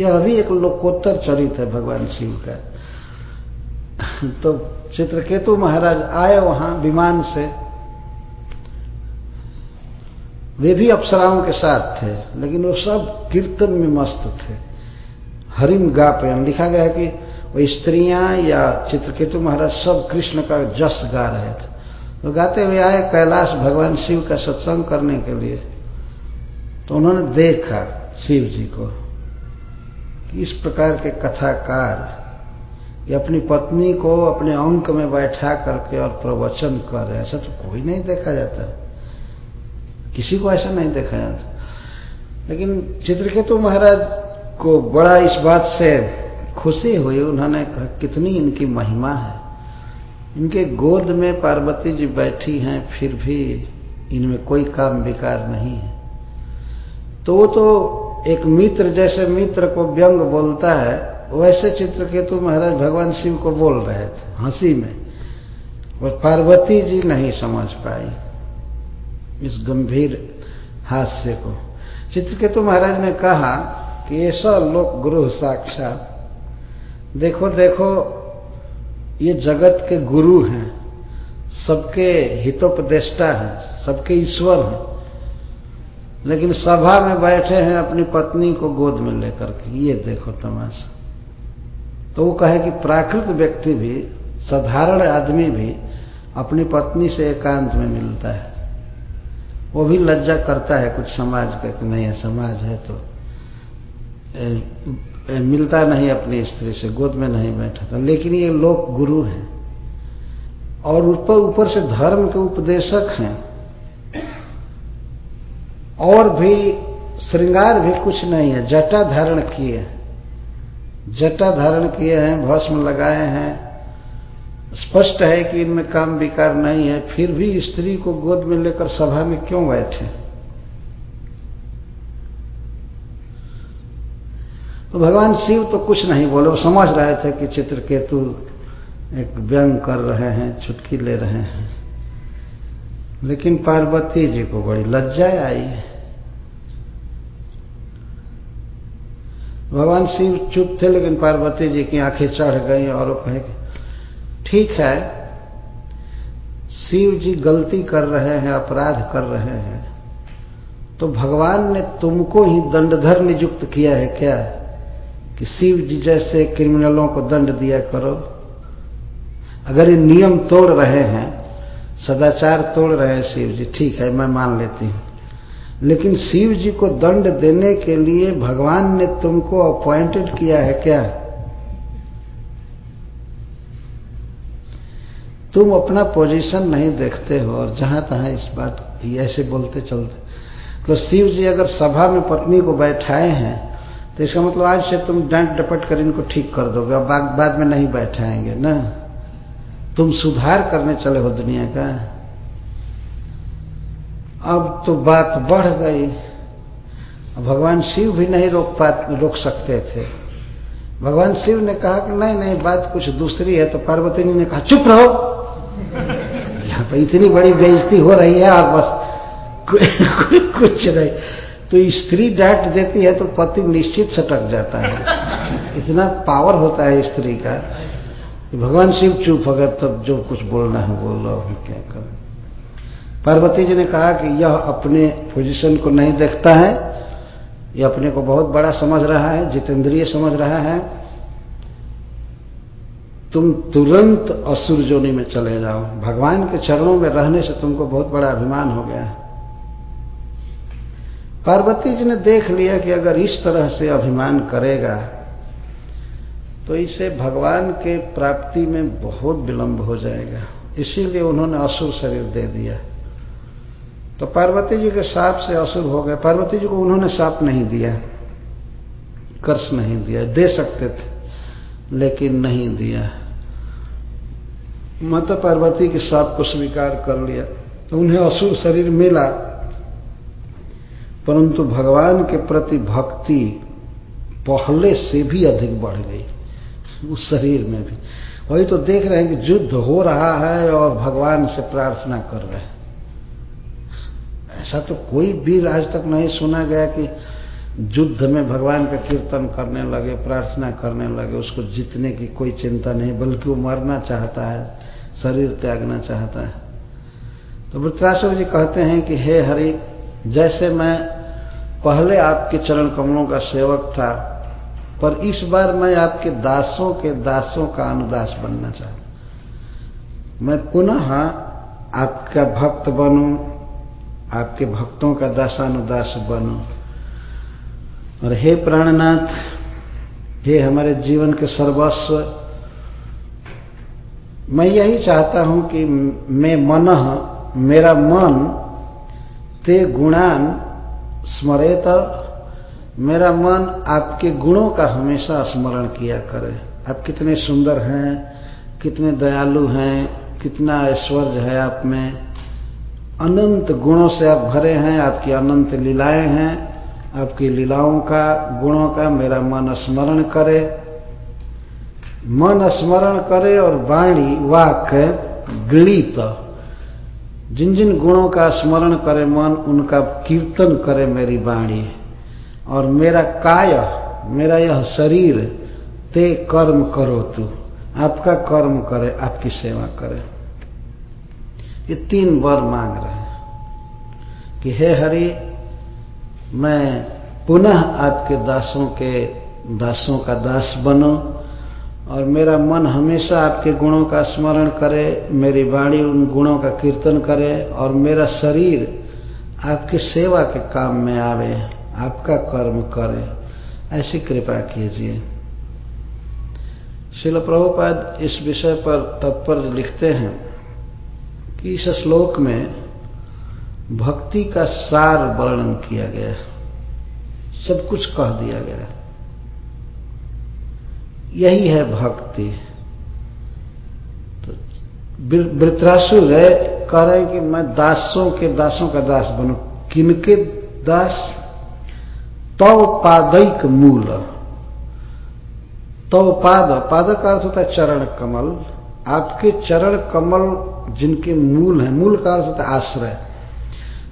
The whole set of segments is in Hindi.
यह अभी एक लोकोत्तर चरित है भगवान शिव का। तो चित्रकेतु महाराज आए वहाँ विमान से। वे भी अप्सराओं के साथ थे, लेकिन वो सब कीर्तन में मस्त थे। हरिम गा पे लिखा गया है कि वो स्त्रियाँ या चित्रकेतु महाराज सब कृष्ण का जस गा रहे थे। तो गाते हुए आए कैलाश भगवान शिव का सत्संग करने के लिए। तो उन्होंने देखा शिव जी को। कि इस प्रकार के कथाकार ये अपनी पत्नी को अपने अंक में बैठा करके और प्रवचन कर रहे ऐसा तो कोई नहीं देखा जाता। किसी को ऐसा नहीं देखा जाता। लेकिन चित्रकेतु महाराज को बड़ा इस बात से खुशी हुई। उन्होंने कहा, कितनी इनकी महिमा है। इनके गोद में पार्वती जी बैठी हैं, फिर भी इनमें कोई काम विकार नहीं है। तो वो तो एक मित्र जैसे मित्र को व्यंग बोलता है, वैसे चित्रकेतु महाराज भगवान शिव को बोल रहे थे, हँसी में। और पार्वती जी नहीं समझ पाई इस गंभीर हास्य को। चित्रकेतु महाराज ने कहा कि ऐसा लोक गुरु साक्षात। देखो देखो, ये जगत के गुरु हैं, सबके हितोपदेष्टा हैं, सबके ईश्वर हैं। लेकिन सभा में बैठे हैं अपनी पत्नी को गोद में लेकर के ये देखो तमाशा। तो वो कहे कि प्राकृत व्यक्ति भी साधारण आदमी भी अपनी पत्नी से एकांत में मिलता है। वो भी लज्जा करता है कुछ समाज का कि नहीं समाज है तो ए, ए, मिलता नहीं अपनी स्त्री से गोद में नहीं बैठा था। लेकिन ये लोग गुरु हैं और ऊपर ऊपर से धर्म के उपदेशक हैं। और भी श्रृंगार भी कुछ नहीं है। जटा धारण किए हैं। जटा धारण किए हैं, भस्म लगाए हैं। स्पष्ट है कि इनमें काम विकार नहीं है। फिर भी स्त्री को गोद में लेकर सभा में क्यों बैठे? तो भगवान शिव तो कुछ नहीं बोले। वो समझ रहे थे कि चित्रकेतु एक व्यंग कर रहे हैं छुटकी ले रहे हैं। लेकिन पार्वती जी को बड़ी लज्जा आई। भगवान शिव चुप थे, लेकिन पार्वती जी की आँखें चढ़ गई और कहे ठीक है, शिव जी गलती कर रहे हैं, अपराध कर रहे हैं तो भगवान ने तुमको ही दंडधर नियुक्त किया है क्या कि शिव जी जैसे क्रिमिनलों को दंड दिया करो? अगर ये नियम तोड़ रहे हैं, सदाचार तोड़ रहे हैं शिव जी, ठीक है, मैं मान लेती हूँ। लेकिन शिव जी को दंड देने के लिए भगवान ने तुमको अपॉइंटेड किया है क्या? तुम अपना पोजीशन नहीं देखते हो और जहाँ तहां इस बात ऐसे बोलते चलते। तो शिव जी अगर सभा में पत्नी को बैठाए हैं तो इसका मतलब आज से तुम डांट डपट कर इनको ठीक कर दोगे और बाद, बाद में नहीं बैठाएँगे ना? तुम सुधार करने चले हो दुनिया का। अब तो बात बढ़ गई। भगवान शिव भी नहीं रोक पा रोक सकते थे। भगवान शिव ने कहा कि नहीं नहीं, बात कुछ दूसरी है तो पार्वती ने कहा, चुप रहो। यहाँ पर इतनी बड़ी बेइज्जती हो रही है और बस कुछ नहीं। तो स्त्री डांट देती है तो पति निश्चित सटक जाता है। इतना पावर होता है स्त्री का। भगवान शिव चुप अगर तब जो कुछ बोलना है बोल रहा लो क्या करें। पार्वती जी ने कहा कि यह अपने पोजीशन को नहीं देखता है। यह अपने को बहुत बड़ा समझ रहा है, जितेंद्रिय समझ रहा है। तुम तुरंत असुर जोनी में चले जाओ। भगवान के चरणों में रहने से तुमको बहुत बड़ा अभिमान हो गया पार्वती जी ने देख लिया कि अगर इस तरह से अभिमान करेगा तो इसे भगवान के प्राप्ति में बहुत विलंब हो जाएगा। इसीलिए उन्होंने असुर शरीर दे दिया। तो पार्वती जी के साप से असुर हो गए। पार्वती जी को उन्होंने साप नहीं दिया, कर्ष नहीं दिया, दे सकते थे, लेकिन नहीं दिया। माता पार्वती के साप को स्वीकार कर लिया। तो उन्हें असुर शरीर मिला, परंतु भगवान के प्रति भक्ति पहले से भी अधिक बढ़ गई, उस शरीर में भी। वही तो देख रहे हैं कि युद्ध हो रहा है और भगवान से प्रार्थना कर रहे हैं। ऐसा तो कोई वीर आज तक नहीं सुना गया कि युद्ध में भगवान का कीर्तन करने लगे, प्रार्थना करने लगे, उसको जीतने की कोई चिंता नहीं, बल्कि वो मरना चाहता है, शरीर त्यागना चाहता है। तो वृत्राशव जी कहते हैं कि, हे हरि, जैसे मैं पहले आपके चरण कमलों का सेवक था, पर इस बार मैं आपके दासों के दासों का अनुदास बनना चाहता मैं पुनः आपका भक्त बनूं आपके भक्तों का दासानुदास बनूं। और हे प्राणनाथ, हे हमारे जीवन के सर्वस्व, मैं यही चाहता हूँ कि मैं मन, मेरा मन, ते गुणान स्मरेत, मेरा मन आपके गुणों का हमेशा स्मरण किया करे। आप कितने सुंदर हैं, कितने दयालु हैं, कितना ऐश्वर्य है आप में। अनंत गुणों से आप भरे हैं, आपकी अनंत लीलाएँ हैं, आपकी लीलाओं का, गुणों का मेरा मन स्मरण करे। मन स्मरण करे और वाणी, वाक, गणित, जिन जिन गुणों का स्मरण करे मन, उनका कीर्तन करे मेरी वाणी। और मेरा काय, मेरा यह शरीर, ते कर्म करो तू। आपका कर्म करे, आपकी सेवा करे। ये तीन वर मांग रहे हैं कि हे हरि, मैं पुनः आपके दासों के, दासों का दास बनो और मेरा मन हमेशा आपके गुणों का स्मरण करे, मेरी वाणी उन गुणों का कीर्तन करे और मेरा शरीर आपकी सेवा के काम में आवे, आपका कर्म करे। ऐसी कृपा कीजिए। शिल प्रभुपाद इस विषय पर तत्पर लिखते हैं। कि इस श्लोक में भक्ति का सार वर्णन किया गया है। सब कुछ कह दिया गया है। यही है भक्ति। तो वृत्रासुर है कह रहे हैं कि मैं दासों के दासों का दास बनू। किनके दास? तव पादिक मूल। तव पाद पाद का अर्थ होता है चरण कमल। आपके चरण कमल जिनके मूल हैं, मूल का अर्थ है आश्रय।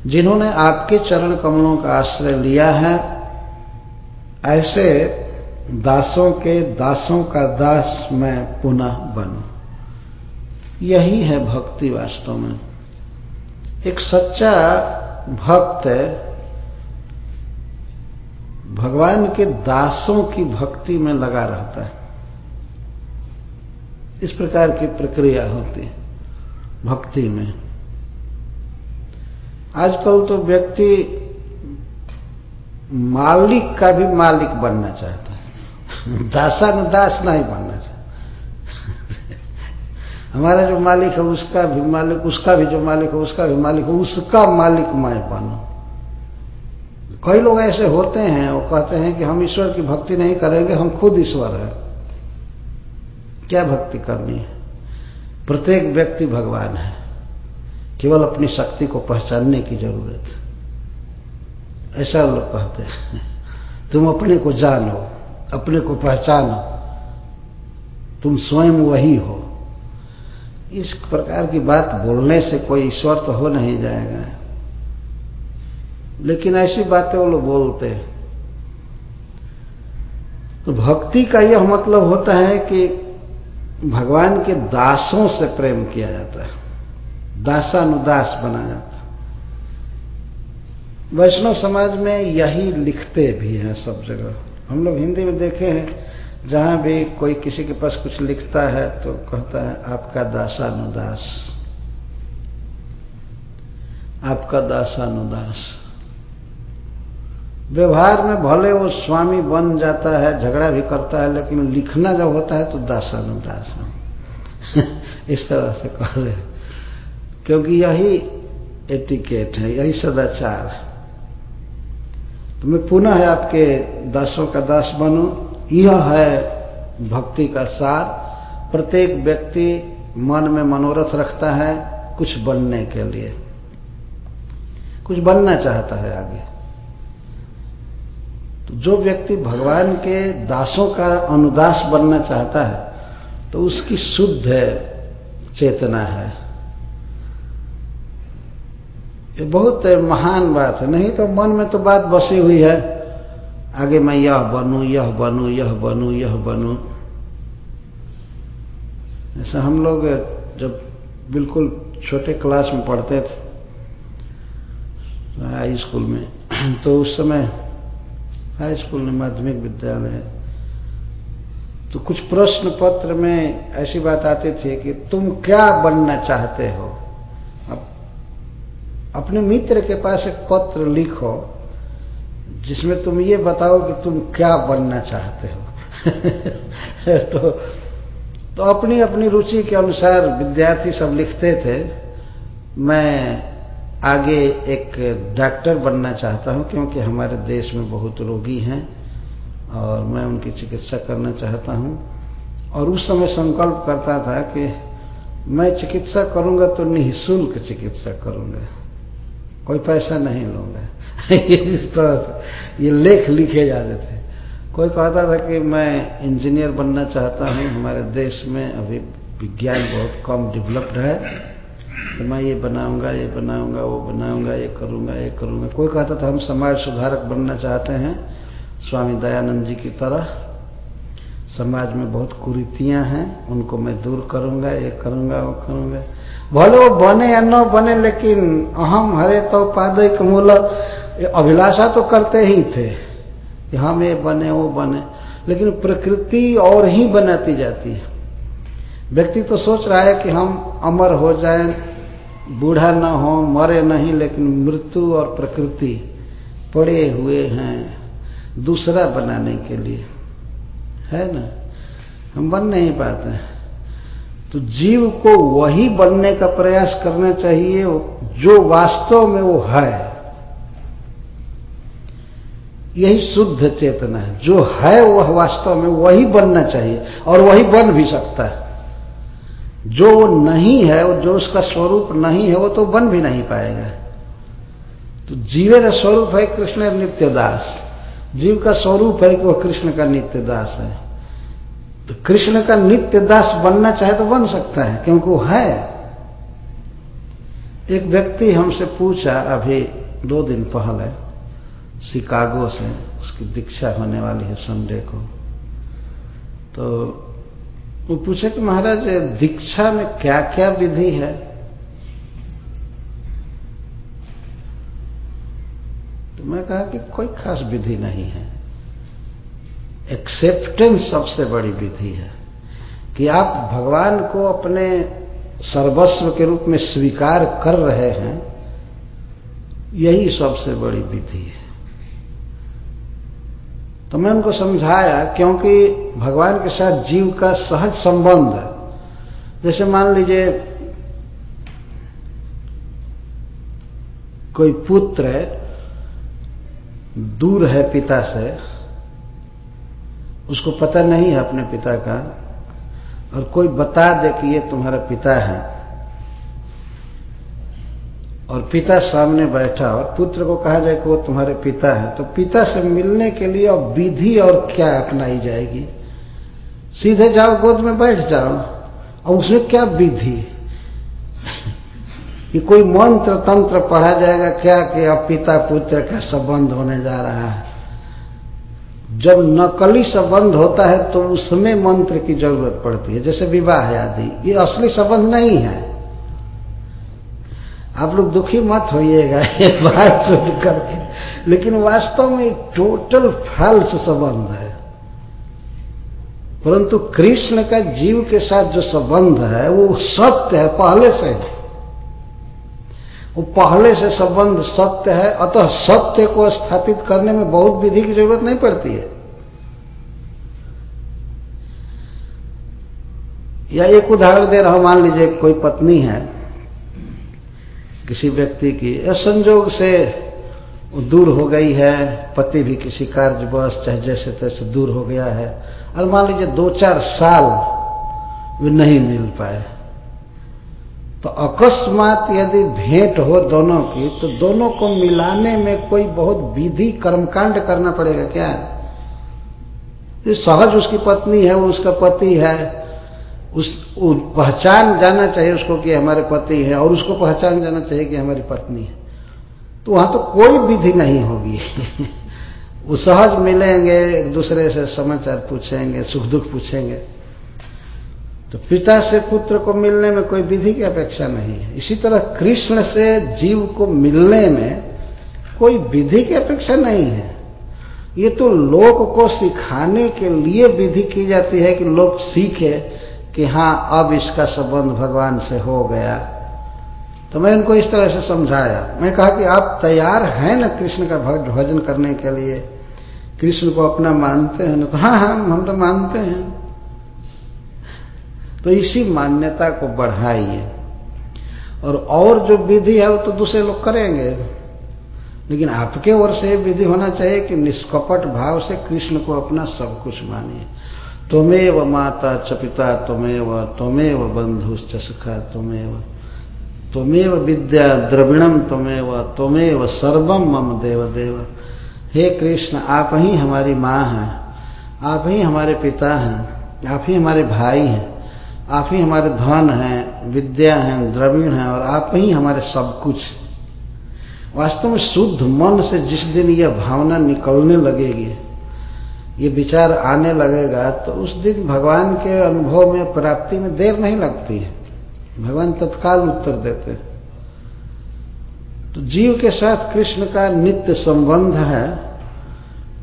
जिन्होंने आपके चरण कमलों का आश्रय लिया है, ऐसे दासों के दासों का दास मैं पुनः बनू। यही है भक्ति वास्तव में। एक सच्चा भक्त भगवान के दासों की भक्ति में लगा रहता है। इस प्रकार की प्रक्रिया होती है, भक्ति में। आजकल तो व्यक्ति मालिक का भी मालिक बनना चाहता है। दास नहीं बनना चाहता। हमारा जो मालिक है, उसका भी मालिक, उसका भी जो मालिक है, उसका भी मालिक है, उसका मालिक मैं बनो। कई लोग ऐसे होते हैं, वो कहते हैं कि हम ईश्वर की भक्ति नहीं करेंगे, हम खुद ईश्वर हैं। क्या भक्ति करनी है? प्रत्येक व्यक्ति भगवान है। केवल अपनी शक्ति को पहचानने की ज़रूरत है। ऐसा लोग कहते हैं, तुम अपने को जानो, अपने को पहचानो, तुम स्वयं वही हो। इस प्रकार की बात बोलने से कोई ईश्वर तो हो नहीं जाएगा। लेकिन ऐसी बातें वो लोग बोलते हैं। तो भक्ति का यह मतलब होता है कि भगवान के दासों से प्रेम किया जाता है। दासानुदास बना जाता वैष्णव समाज में यही लिखते भी हैं सब जगह। हम लोग हिंदी में देखे हैं, जहाँ भी कोई किसी के पास कुछ लिखता है तो कहता है, आपका दासानुदास। आपका दासानुदास। व्यवहार में भले वो स्वामी बन जाता है, झगड़ा भी करता है, लेकिन लिखना जब होता है तो दासानुदास इस तरह से कह रहे क्योंकि यही एटिकेट है, यही सदाचार है। तो मैं पुनः आपके दासों का दास बनू। यह है भक्ति का सार। प्रत्येक व्यक्ति मन में मनोरथ रखता है कुछ बनने के लिए। कुछ बनना चाहता है आगे। तो जो व्यक्ति भगवान के दासों का अनुदास बनना चाहता है तो उसकी शुद्ध चेतना है। ये बहुत महान बात है। नहीं तो मन में तो बात बसी हुई है। आगे मैं यह बनूं यह बनूं यह बनूं यह बनूं। ऐसा हम लोग जब बिल्कुल छोटे क्लास में पढ़ते थे, हाई स्कूल में तो उस समय हाई स्कूल में माध्यमिक विद्यालय। तो कुछ प्रश्न पत्र में ऐसी बात आती थी कि तुम क्या बनना चाहते हो? अब अपने मित्र के पास एक पत्र लिखो, जिसमें तुम ये बताओ कि तुम क्या बनना चाहते हो। तो तो अपनी अपनी रुचि के अनुसार विद्यार्थी सब लिखते थे। मैं आगे एक डॉक्टर बनना चाहता हूँ, क्योंकि हमारे देश में बहुत रोगी हैं, और मैं उनकी चिकित्सा करना चाहता हूँ। और उस समय संकल्प करता था कि मैं चिकित्सा करूँगा तो निःशुल्क चिकित्सा करूँगा। कोई पैसा नहीं लूँगा। इस तरह से, ये लेख लिखे जाते थे। कोई कहता था कि मैं इंजीनियर बनना चाहता हूँ। हमारे देश में अभी विज्ञान बहुत कम डेवलप्ड है। तो मैं ये बनाऊँगा ये बनाऊँगा, वो बनाऊँगा, ये करूँगा ये करूँगा। कोई कहता था, हम समाज सुधारक बनना चाहते हैं। स्वामी दयानंद जी की तरह, समाज में बहुत कुरीतियाँ हैं, उनको मैं दूर करूँगा, ये करूँगा, वो करूँगा। भले वो बने या न बने, लेकिन अहम हरे तो पादय मूल अभिलाषा तो करते ही थे। कि हम ये बने, वो बने। लेकिन प्रकृति और ही बनाती जाती है। व्यक्ति तो सोच रहा है कि हम अमर हो जाए, बूढ़ा न हो, मरे नहीं, लेकिन मृत्यु और प्रकृति पड़े हुए हैं दूसरा बनाने के लिए। है ना? हम बन नहीं पाते। तो जीव को वही बनने का प्रयास करना चाहिए, जो वास्तव में वो है। यही शुद्ध चेतना है। जो है, वह वास्तव में वही बनना चाहिए, और वही बन भी सकता है। जो नहीं है, वो जो उसका स्वरूप नहीं है, वो तो बन भी नहीं पाएगा। तो जीवेर स्वरूप है कृष्ण नित्य दास जीव का स्वरूप है कि वह कृष्ण का नित्य दास है। तो कृष्ण का नित्य दास बनना चाहे तो बन सकता है, क्योंकि वो है। एक व्यक्ति हमसे पूछा अभी दो दिन पहले, शिकागो से, उसकी दीक्षा होने वाली है संडे को। तो वो पूछे कि महाराज, दीक्षा में क्या क्या विधि है? तो मैं कहा कि कोई खास विधि नहीं है। एक्सेप्टेंस सबसे बड़ी विधि है कि आप भगवान को अपने सर्वस्व के रूप में स्वीकार कर रहे हैं, यही सबसे बड़ी विधि है। तो मैं उनको समझाया, क्योंकि भगवान के साथ जीव का सहज संबंध है। जैसे मान लीजिए, कोई पुत्र है, दूर है पिता से, उसको पता नहीं है अपने पिता का, और कोई बता दे कि ये तुम्हारा पिता है। और पिता सामने बैठा और पुत्र को कहा जाए कि वो तुम्हारे पिता है। तो पिता से मिलने के लिए अब विधि और क्या अपनाई जाएगी? सीधे जाओ, गोद में बैठ जाओ। और उसमें क्या विधि? कि कोई मंत्र तंत्र पढ़ा जाएगा क्या कि अब पिता पुत्र का संबंध होने जा रहा है? जब नकली संबंध होता है तो उसमें मंत्र की ज़रूरत पड़ती है। जैसे विवाह आदि, ये असली संबंध नहीं है। आप लोग दुखी मत होइएगा, ये बात सुन करके लेकिन वास्तव में एक टोटल फाल्स संबंध है। परंतु कृष्ण का जीव के साथ जो संबंध है, वो सत्य है, पहले से वो पहले से संबंध सत्य है, अतः सत्य को स्थापित करने में बहुत विधि की ज़रूरत नहीं पड़ती है। या एक उदाहरण दे रहा हूँ, मान लीजिए कोई पत्नी है किसी व्यक्ति की संजोग से दूर हो गई है, पति भी किसी कार्यवश चाहे जैसे तैसे दूर हो गया है। और मान लीजिए दो चार साल वे नहीं मिल पाए। तो अकस्मात यदि भेंट हो दोनों की तो दोनों को मिलाने में कोई बहुत विधि कर्मकांड करना पड़ेगा क्या? सहज उसकी पत्नी है, वो उसका पति है। उस पहचान जाना चाहिए उसको कि हमारे पति है और उसको पहचान जाना चाहिए कि हमारी पत्नी है। तो वहाँ तो कोई विधि नहीं होगी। वो सहज मिलेंगे, एक दूसरे से समाचार पूछेंगे, सुख दुख पूछेंगे। तो पिता से पुत्र को मिलने में कोई विधि की अपेक्षा नहीं है। इसी तरह कृष्ण से जीव को मिलने में कोई विधि की अपेक्षा नहीं है। ये तो लोक को सिखाने के लिए विधि की जाती है कि लोग सीखे कि हाँ अब इसका संबंध भगवान से हो गया। तो मैं उनको इस तरह से समझाया। मैं कहा कि आप तैयार हैं ना कृष्ण का भक्त भजन करने के लिए? कृष्ण को अपना मानते हैं ना? तो हाँ हाँ हम तो मानते हैं। तो इसी मान्यता को बढ़ाइए। और और जो विधि है, वो तो दूसरे लोग करेंगे। लेकिन आपके ओर से विधि होना चाहिए कि निष्कपट भाव से कृष्ण को अपना सब कुछ मानिए। तुमेव माता च पिता तुमेव तुमेव बंधुश्च सखा तुमेव तुमेव विद्या द्रविणम तुमेव तुमेव सर्वम मम देव देव हे कृष्ण, आप ही हमारी माँ हैं, आप ही हमारे पिता हैं, आप ही हमारे भाई हैं, आप ही हमारे धन हैं, विद्या हैं, द्रविण हैं, और आप ही हमारे सब कुछ। वास्तव में शुद्ध मन से जिस दिन यह भावना निकलने लगेगी ये विचार आने लगेगा तो उस दिन भगवान के अनुभव में प्राप्ति में देर नहीं लगती है। भगवान तत्काल उत्तर देते हैं। तो जीव के साथ कृष्ण का नित्य संबंध है,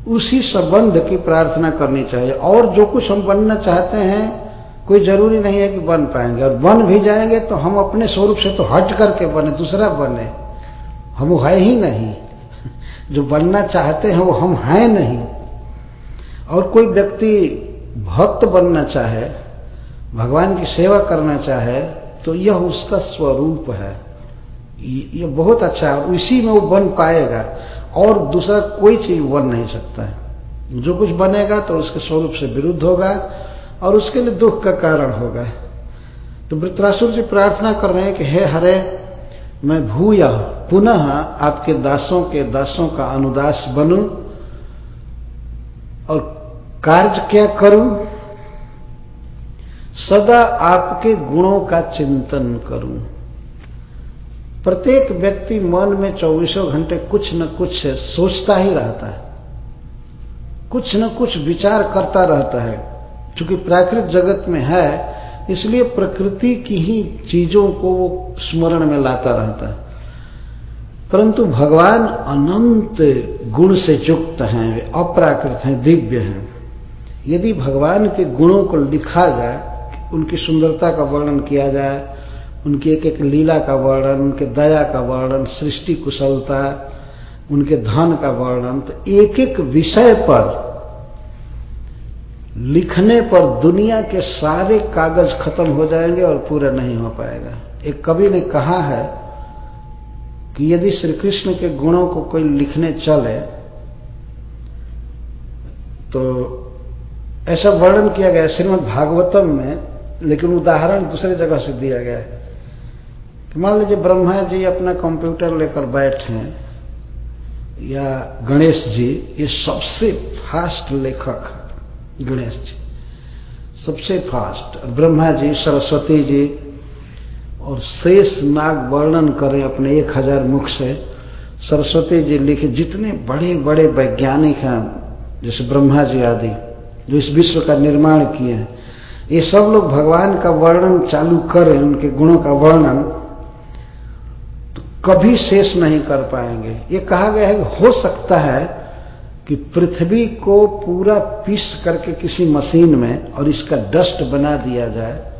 उसी संबंध की प्रार्थना करनी चाहिए। और जो कुछ हम बनना चाहते हैं, कोई ज़रूरी नहीं है कि बन पाएँगे। और बन भी जाएँगे तो हम अपने स्वरूप से तो हट करके बने, दूसरा बने। हम है ही नहीं। जो बनना चाहते हैं, वो हम हैं नहीं। और कोई व्यक्ति भक्त बनना चाहे, भगवान की सेवा करना चाहे तो यह उसका स्वरूप है। ये बहुत अच्छा है। इसी में वो बन पाएगा और दूसरा कोई चीज़ बन नहीं सकता है। जो कुछ बनेगा तो उसके स्वरूप से विरुद्ध होगा और उसके लिए दुख का कारण होगा। तो वृत्रासुर जी प्रार्थना कर रहे हैं कि हे हरे, मैं भूया, पुनः आपके दासों के दासों का अनुदास बनूं। और कार्य क्या करूँ? सदा आपके गुणों का चिंतन करूँ। प्रत्येक व्यक्ति मन में चौबीसों घंटे कुछ न कुछ सोचता ही रहता है। कुछ न कुछ विचार करता रहता है। क्योंकि प्राकृत जगत में है, इसलिए प्रकृति की ही चीज़ों को वो स्मरण में लाता रहता है। परंतु भगवान अनंत गुण से युक्त हैं, वे अप्राकृत हैं, दिव्य हैं। यदि भगवान के गुणों को लिखा जाए, उनकी सुंदरता का वर्णन किया जाए, उनकी एक एक लीला का वर्णन, उनके दया का वर्णन, सृष्टि कुशलता, उनके धन का वर्णन तो एक एक विषय पर, लिखने पर दुनिया के सारे कागज़ खत्म हो जाएँगे और पूरा नहीं हो पाएगा। एक कवि ने कहा है कि यदि श्री कृष्ण के गुणों को कोई लिखने चले तो ऐसा वर्णन किया गया श्रीमद भागवतम में, लेकिन उदाहरण दूसरे जगह से दिया गया है। कि मान लीजिए ब्रह्मा जी अपना कंप्यूटर लेकर बैठे हैं, या गणेश जी, ये सबसे फास्ट लेखक गणेश जी। सबसे फास्ट। ब्रह्मा जी, सरस्वती जी और शेष नाग वर्णन करें अपने एक हज़ार मुख से। सरस्वती जी लिखे जितने बड़े बड़े वैज्ञानिक हैं, जैसे ब्रह्मा जी आदि, जो इस विश्व का निर्माण किए हैं, ये सब लोग भगवान का वर्णन चालू करें, उनके गुणों का वर्णन तो कभी शेष नहीं कर पाएँगे। ये कहा गया है कि हो सकता है कि पृथ्वी को पूरा पीस करके किसी मशीन में और इसका डस्ट बना दिया जाए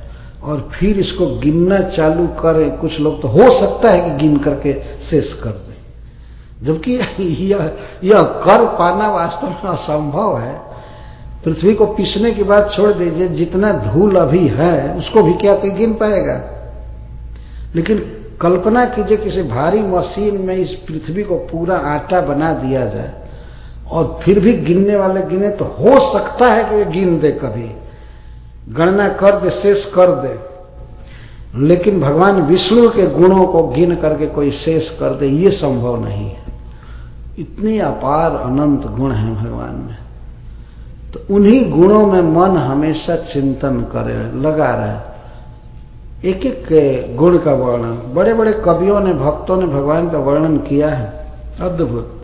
और फिर इसको गिनना चालू करें। कुछ लोग तो हो सकता है कि गिन करके शेष कर दें। जबकि यह यह कर पाना वास्तव में असंभव है। पृथ्वी को पीसने की बात छोड़ दीजिए, जितना धूल अभी है, उसको भी क्या कोई गिन पाएगा? लेकिन कल्पना कीजिए किसी भारी मशीन में इस पृथ्वी को पूरा आटा बना दिया जाए, और फिर भी गिनने वाले गिने तो हो सकता है कि वे गिन दे कभी। गणना कर दे, शेष कर दे। लेकिन भगवान विष्णु के गुणों को गिन करके कोई शेष कर दे, ये संभव नहीं है। इतनी अपार अनंत गुण हैं भगवान में। तो उन्हीं गुणों में मन हमेशा चिंतन करे, लगा रहे। एक एक गुण का वर्णन बड़े बड़े कवियों ने, भक्तों ने भगवान का वर्णन किया है। अद्भुत।